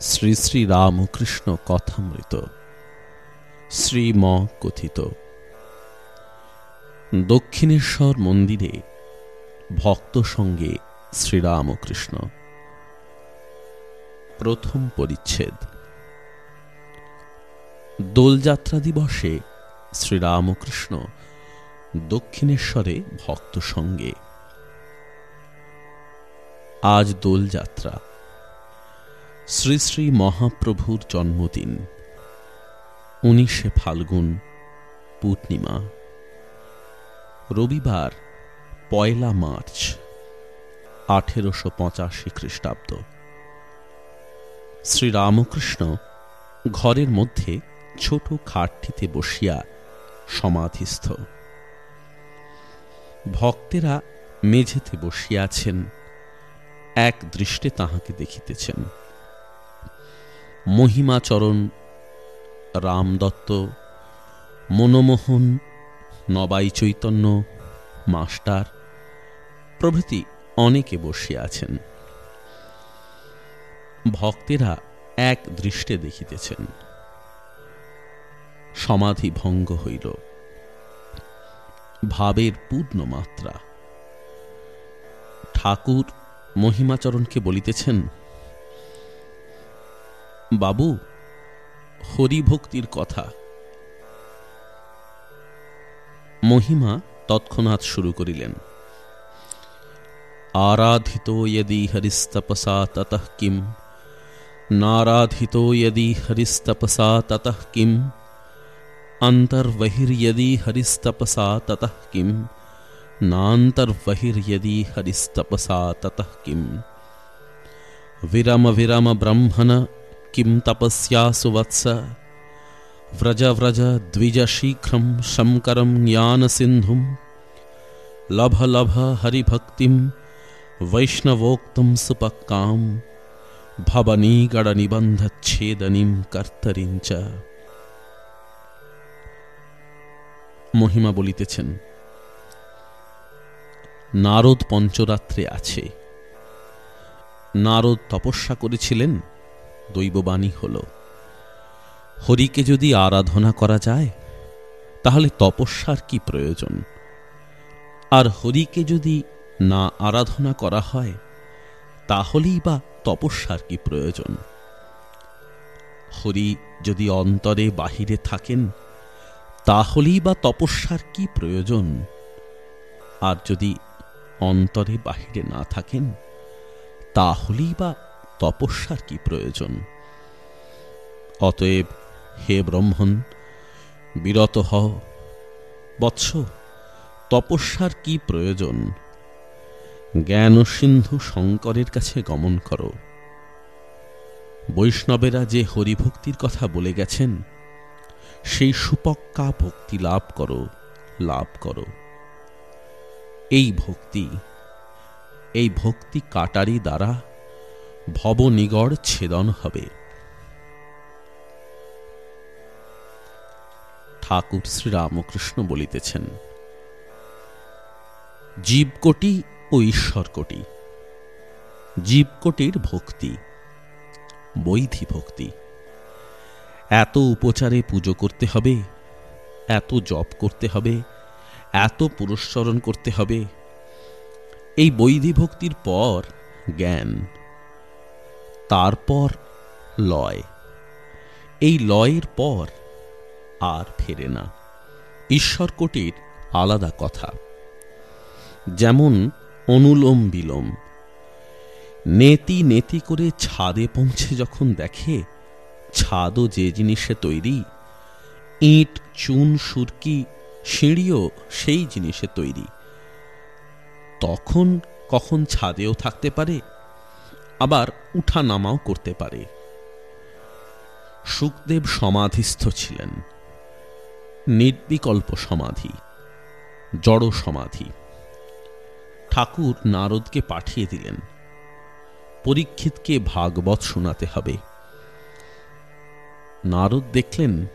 শ্রী শ্রী রামকৃষ্ণ কথামৃত। শ্রীম কথিত দক্ষিণেশ্বর মন্দিরে ভক্ত সঙ্গে শ্রীরামকৃষ্ণ প্রথম পরিচ্ছেদ। দোলযাত্রা দিবসে শ্রীরামকৃষ্ণ দক্ষিণেশ্বরে ভক্ত সঙ্গে। আজ দোলযাত্রা। শ্রী শ্রী মহাপ্রভুর জন্মদিন, উনিশে ফাল্গুন, পূর্ণিমা। রবিবার, পয়লা মার্চ, আঠেরোশো পঁচাশি খ্রিস্টাব্দ। শ্রীরামকৃষ্ণ ঘরের মধ্যে ছোট খাটটিতে বসিয়া সমাধিস্থ। ভক্তেরা মেঝেতে বসিয়াছেন এক দৃষ্টে তাহাকে দেখিতেছেন। মহিমাচরণ রামদত্ত মনমোহন, নবাই চৈতন্য, মাস্টার, প্রভৃতি অনেকে বসিয়া আছেন। ভক্তেরা এক দৃষ্টে দেখিতেছেন। সমাধি ভঙ্গ হইল। ভাবের পূর্ণ মাত্রা। ঠাকুর মহিমাচরণকে বলিতেছেন বাবু হরিভক্তির কথা মহিমা তৎক্ষণাৎ শুরু করিলেন আরাধিত यदि হরিস্তপসা ততঃ কিম নারাধিত यदि হরিস্তপসা ততঃ কিম অন্তর্বহির্যদি হরিস্তপসা ততঃ কিম नान्तर्बहिर्यदि हरिस्तपसा ततः किम् विरम विरम ब्रह्मण किं तपस्या सुवत्स व्रज व्रज द्विज शीघ्रं शङ्करं ज्ञानसिन्धुं लभ लभ हरिभक्तिं वैष्णवोक्तं सुपक्कां भवनीगणनिबन्धच्छेदनीं कर्तरीं च মহিমা বলিতেছেন নারদ পঞ্চরাত্রে আছে নারদ তপস্যা করেছিলেন দৈববাণী হল। হরিকে যদি আরাধনা করা যায়, তাহলে তপস্যার কি প্রয়োজন? আর হরিকে যদি না আরাধনা করা হয়, তাহলেই বা তপস্যার কি প্রয়োজন? হরি যদি অন্তরে বাহিরে থাকেন, তাহলেই বা তপস্যার কি প্রয়োজন? আর যদি অন্তরে বাহিরে না থাকেন, তাহলেই বা তপস্যার কি প্রয়োজন? অতএব হে ব্রহ্মণ, বিরত হ বৎস, তপস্যার কি প্রয়োজন? জ্ঞান সিন্ধু শঙ্করের কাছে গমন করো। বৈষ্ণবেরা যে হরিভক্তির কথা বলে গেছেন, সেই সুপক্কা ভক্তি লাভ করো লাভ করো। এই ভক্তি এই ভক্তি কাটারি দ্বারা ভবনিগড় ছেদন হবে। ঠাকুর শ্রীরামকৃষ্ণ বলিতেছেন, জীবকোটি ও ঈশ্বর কোটি জীবকোটির ভক্তি, বৈধি ভক্তি। এত উপচারে পুজো করতে হবে, এত জপ করতে হবে, এত পুরস্চরণ করতে হবে। এই বৈধি ভক্তির পর জ্ঞান তারপর লয়। এই লয়ের পর আর ফেরে না। ঈশ্বর কোটির আলাদা কথা। যেমন অনুলোম বিলোম। নেতি নেতি করে ছাদে পৌঁছে যখন দেখে ছাদও যে জিনিসে তৈরি, ইট, চুন, সুরকি, সিঁড়িও সেই জিনিসে তৈরি। তখন কখন ছাদেও থাকতে পারে আবার উঠা নামাও করতে পারে। সুখদেব সমাধিস্থ ছিলেন। নির্বিকল্প সমাধি, জড় সমাধি। ঠাকুর নারদকে পাঠিয়ে দিলেন। পরীক্ষিতকে ভাগবত শোনাতে হবে। নারদ দেখলেন,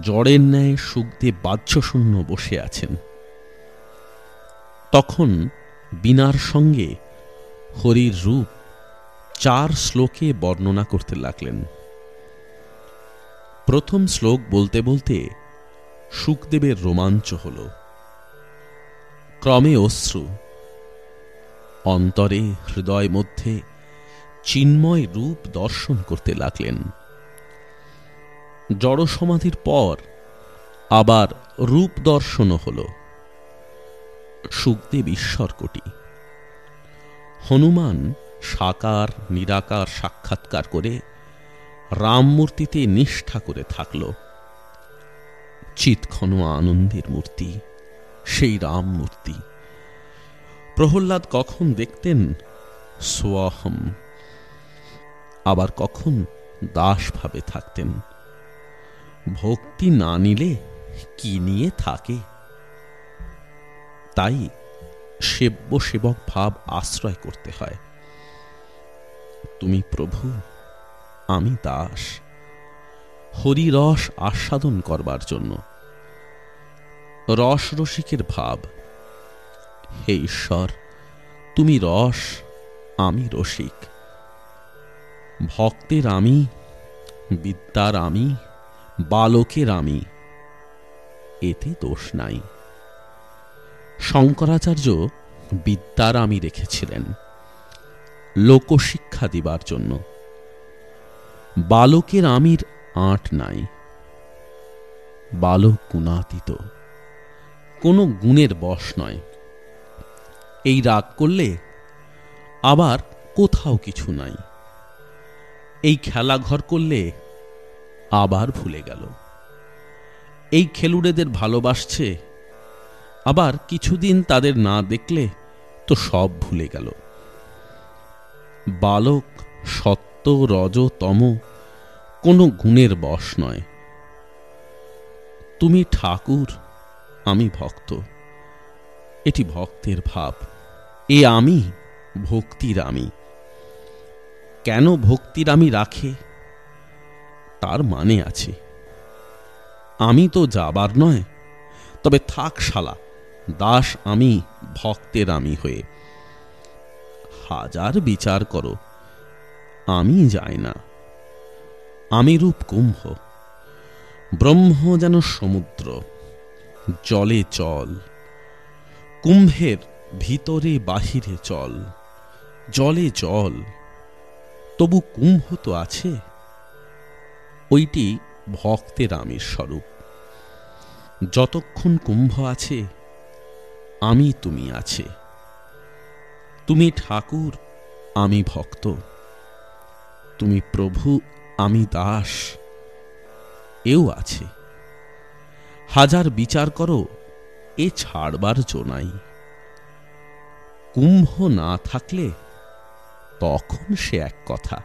জড়ের ন্যায় সুখদেব বাহ্যশূন্য বসে আছেন। তখন বিনার সঙ্গে হরির রূপ চার শ্লোকে বর্ণনা করতে লাগলেন। প্রথম শ্লোক বলতে বলতে সুখদেবের রোমাঞ্চ হল। ক্রমে অশ্রু, অন্তরে হৃদয় মধ্যে চিন্ময় রূপ দর্শন করতে লাগলেন। জড় সমাধির পর আবার রূপ দর্শনও হল। সুখদেব ঈশ্বর কোটি। হনুমান সাকার, নিরাকার সাক্ষাৎকার করে রামমূর্তিতে নিষ্ঠা করে থাকল। চিৎক্ষণ আনন্দের মূর্তি, সেই রাম মূর্তি। প্রহ্লাদ কখন দেখতেন? সোয়াহম। আবার কখন দাস ভাবে থাকতেন? ভক্তি না নিলে কি নিয়ে থাকে? তাই সেব্য সেবক ভাব আশ্রয় করতে হয়। তুমি প্রভু, আমি দাস। হরিরস আস্বাদন করবার জন্য। রস রসিকের ভাব। হে ঈশ্বর, তুমি রস, আমি রসিক। ভক্তের আমি, বিদ্যার আমি, বালকের আমি, এতে দোষ নাই। শঙ্করাচার্য বিদ্যার আমি রেখেছিলেন। লোকশিক্ষা দিবার জন্য। বালকের আমির আট নাই। বালক গুণাতীত। কোনো গুণের বশ নয়। এই রাগ করলে আবার কোথাও কিছু নাই। এই খেলা ঘর করলে আবার ভুলে গেল। এই খেলুড়েদের ভালোবাসছে, আবার কিছুদিন তাদের না দেখলে তো সব ভুলে গেল। বালক সত্য রজ তম, কোনো গুণের বশ নয়। তুমি ঠাকুর, আমি ভক্ত। এটি ভক্তের ভাব। এ আমি, ভক্তির আমি। কেন ভক্তির আমি রাখে? তার মানে আছে। আমি তো যাবার নয়, তবে থাক শালা দাস আমি, ভক্তের আমি হয়ে। হাজার বিচার করো। আমি যাই না। আমি রূপ কুম্ভ। ব্রহ্ম যেন সমুদ্র। জলে চল। কুম্ভের ভিতরে বাহিরে চল। জলে জল তবু কুম্ভ তো আছে। ওইটি ভক্তের আমির স্বরূপ। যতক্ষণ কুম্ভ আছে, আমি তুমি আছে। তুমি ঠাকুর, আমি ভক্ত। তুমি প্রভু, আমি দাস। এও আছে। হাজার বিচার করো, এ ছাড়বার জোনাই কুম্ভ না থাকলে তখন সে এক কথা।